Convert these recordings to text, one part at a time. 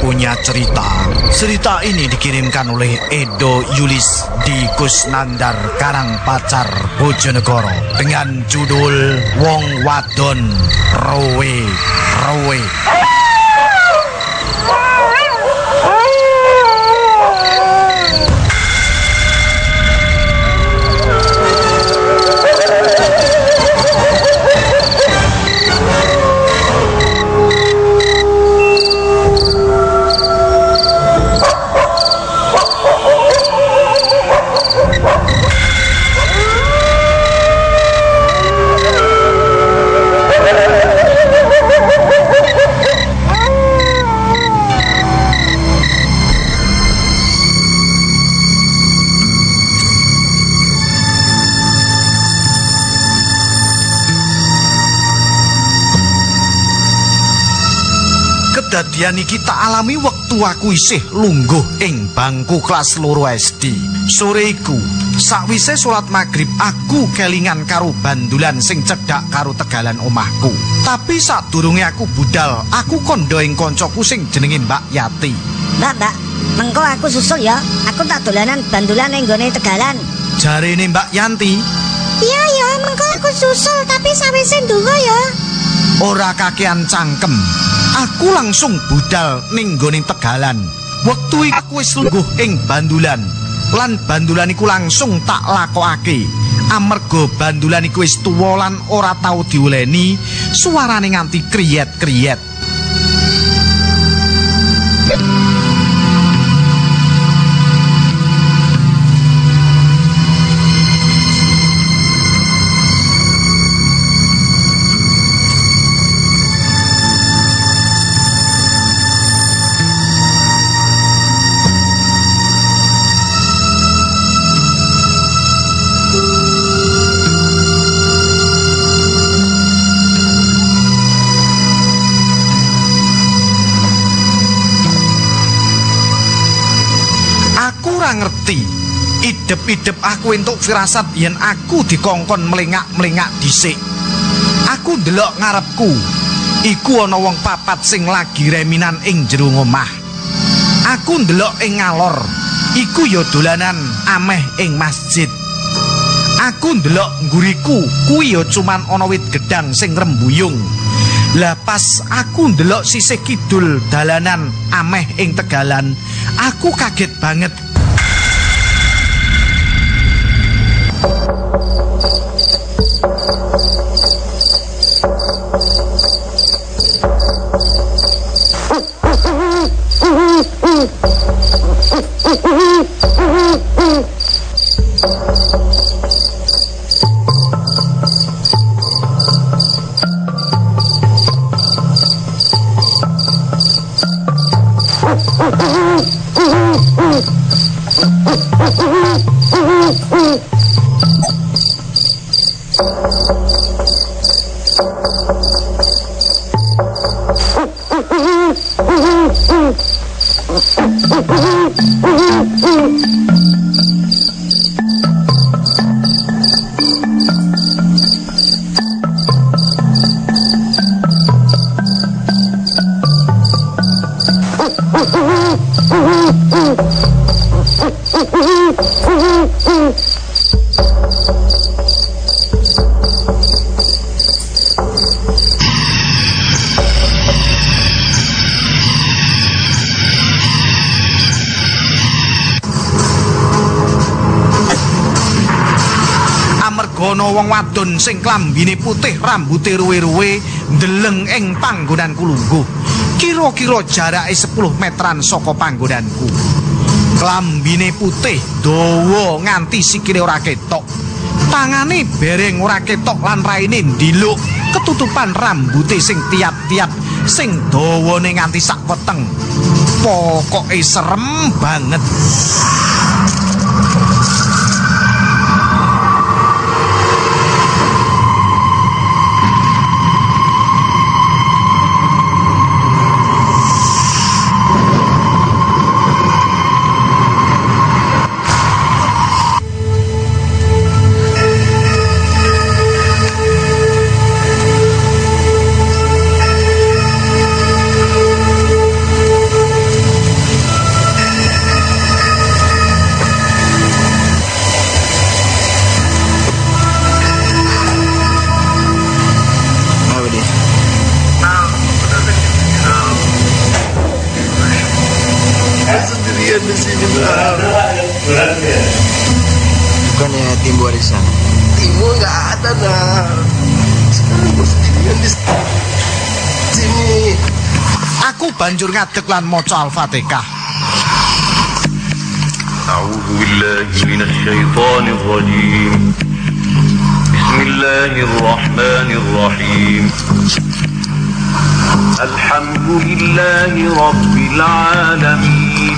punya cerita. Cerita ini dikirimkan oleh Edo Yulis di Kusnandar Karang Pacar Bojonegoro dengan judul Wong Wadon Rowe Rowe. Kedadian iki tak alami wektu aku isih lungguh ing bangku kelas loro SD. Sore iku, sakwise salat maghrib aku kelingan karo bandulan sing cedhak karo tegalan omahku. Tapi sadurunge aku budal, aku kondo ing koncoku sing jenenge Mbak Yati. Mbak, mbak, mengko aku susul ya. Aku tak dolanan bandulan yang gone tegalan. Jarene Mbak Yanti, Iya ya, mengko aku susul tapi sawise ndonga ya. Ora kakean cangkem. Aku langsung budal ning nggone tegalan. Wektu iku aku lungguh ing bandulan. Lan bandulan iku langsung tak lakokake. Amarga bandulan iku wis tuwa lan ora tau diuleni, suarane nganti kriyet-kriyet. Ora ngerti. Idep-idep aku entuk firasat yen aku dikongkon melengak-melengak dhisik. Aku ndelok ngarepku. Iku ana wong papat sing lagi reminan ing jero omah. Aku ndelok ing ngalor. Iku ya dolanan ameh ing masjid. Aku ndelok nguriku kuwi ya cuman ana wit gedang sing rembuyung. Lah pas aku ndelok sisih kidul dalanan ameh ing Tegalan, aku kaget banget. Ana wong wadon sing klambine putih rambuté ruwe-ruwe ndeleng ing panggonanku lungguh. Kira-kira jarake 10 meteran saka panggonanku. Klambine putih dawa nganti sikile ora ketok. Tangane bereng ora ketok lan raine ndiluk ketutupan rambuté sing tiap-tiap sing dawane nganti sak weteng. Pokoke serem banget. sendirian di sini bang. Bukannya tim warisan. Timur nggak ada nah. Sekarang gue sendirian di sini. Aku banjur ngadeg lan maca Al-Fatihah. أعوذ بالله من الشيطان الرجيم بسم الله الرحمن الرحيم الحمد لله رب العالمين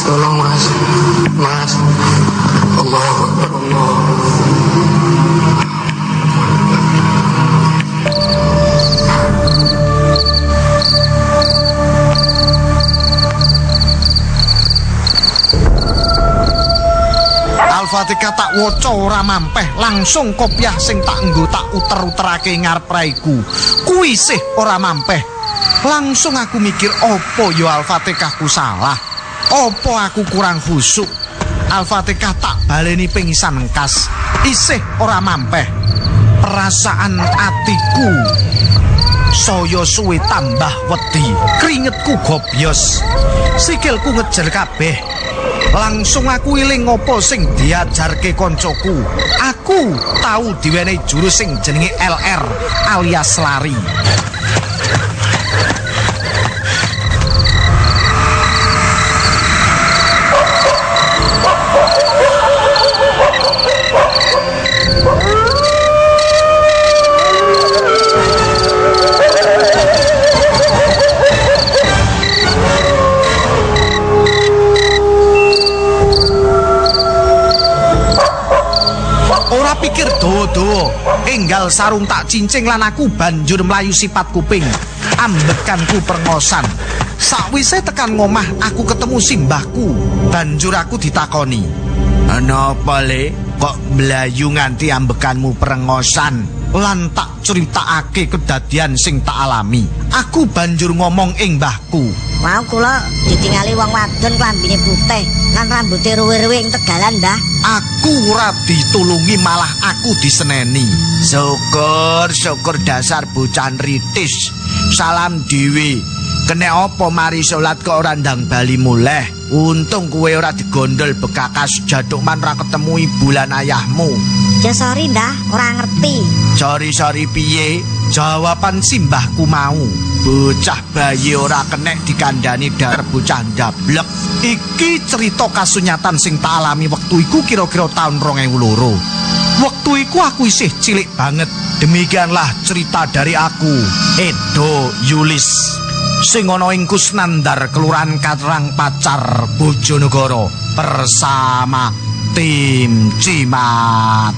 Mas, tolong mas. Mas. Allah Allah. Al-Fatihah tak waca ora mampeh, langsung kopiah sing tak nggo tak uter-uterake ngarep raiku. Kuwi sih ora mampeh. Langsung aku mikir opo yo Al-Fatihahku salah. Opo aku kurang khusuk. Al-Fatihah tak baleni pingsan engkas. Isih ora mampeh. Perasaan atiku saya suwe tambah wedi keringetku gobyos sikilku ngejer kabeh langsung aku iling ngopo sing diajarke koncoku aku tahu diwenehi jurus sing jenenge LR alias lari Ora pikir dodo, enggal sarung tak cincing lan aku banjur melayu sipat kuping. Ambekanku perngosan. Sakwise tekan ngomah aku ketemu simbahku. Banjur aku ditakoni. Ana apa le? Kok melayu nganti ambekanmu prengosan? Lan tak critakake kedadian sing tak alami. Aku banjur ngomong ing mbahku. Mau kula ditingali wong wadon klambine putih lan rambuté ruwe-ruwe ing tegalan, Mbah. Aku ora ditulungi malah aku diseneni. Syukur, syukur dasar bocah ritis. Salam dewi. Kene apa mari salat kok ora ndang bali muleh. Untung kuwe ora digondol bekakas jadukman ra ketemu ibu lan ayahmu. Ya sorry, Mbah, ora ngerti. Sori-sori piye? Jawaban simbahku mau. Bocah bayi ora kenek dikandani dar bocah ndablek. Iki cerita kasunyatan sing tak alami wektu iku kira-kira tahun 2002. Wektu iku aku isih cilik banget. Demikianlah cerita dari aku, Edo Yulis. Sing ana ing Kusnandar Kelurahan Katrang Pacar Bojonegoro bersama tim Cimat.